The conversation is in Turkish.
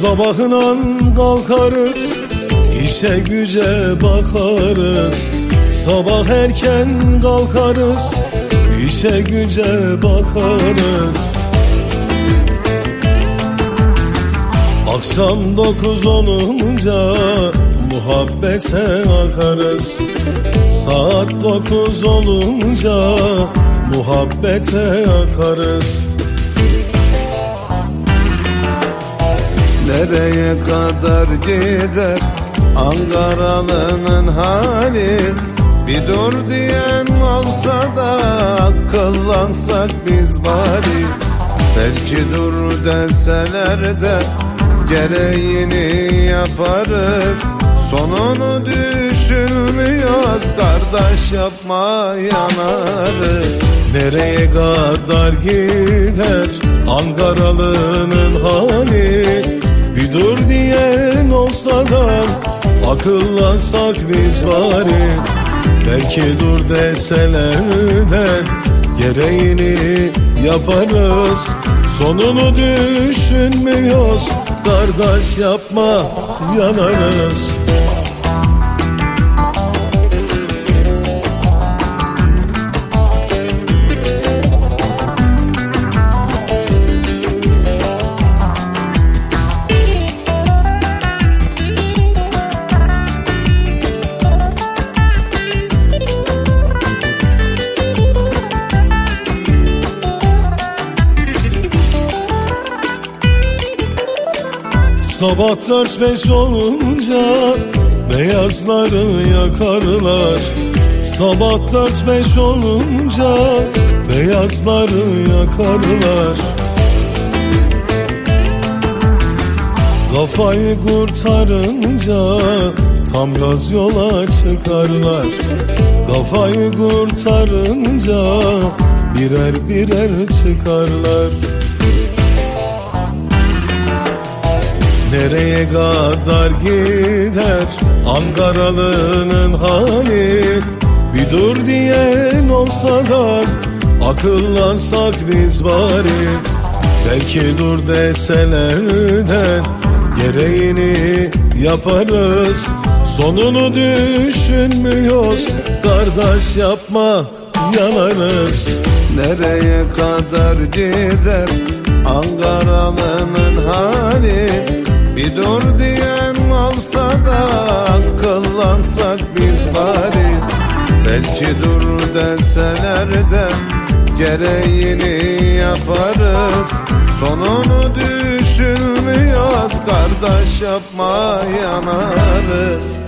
Sabahından kalkarız işe güce bakarız. Sabah erken kalkarız işe güce bakarız. Akşam dokuz olunca muhabbete akarız. Saat dokuz olunca muhabbete akarız Nereye kadar gider Ankaralı'nın hali? Bir dur diyen olsa da akıllansak biz bari. Belki dur deseler de gereğini yaparız. Sonunu düşünmüyoruz kardeş yapma yanarız. Nereye kadar gider Ankaralı'nın hali dur diyen olsa da akıllansak biz bari. Belki dur deseler de gereğini yaparız. Sonunu düşünmüyoruz kardeş yapma yanarız Sabah dört beş olunca beyazları yakarlar. Sabah dört beş olunca beyazları yakarlar. Kafayı kurtarınca tam gaz yola çıkarlar. Kafayı kurtarınca birer birer çıkarlar Nereye kadar gider Ankaralı'nın hali? Bir dur diyen olsa da Akıllansak biz bari. Belki dur deseler de Gereğini yaparız. Sonunu düşünmüyoruz. Kardeş yapma yanarız. Nereye kadar gider Ankaralı'nın hali Bir dur diyen olsa da akıllansak biz bari. Belki dur deseler de gereğini yaparız. Sonunu düşünmüyoruz kardeş yapma yanarız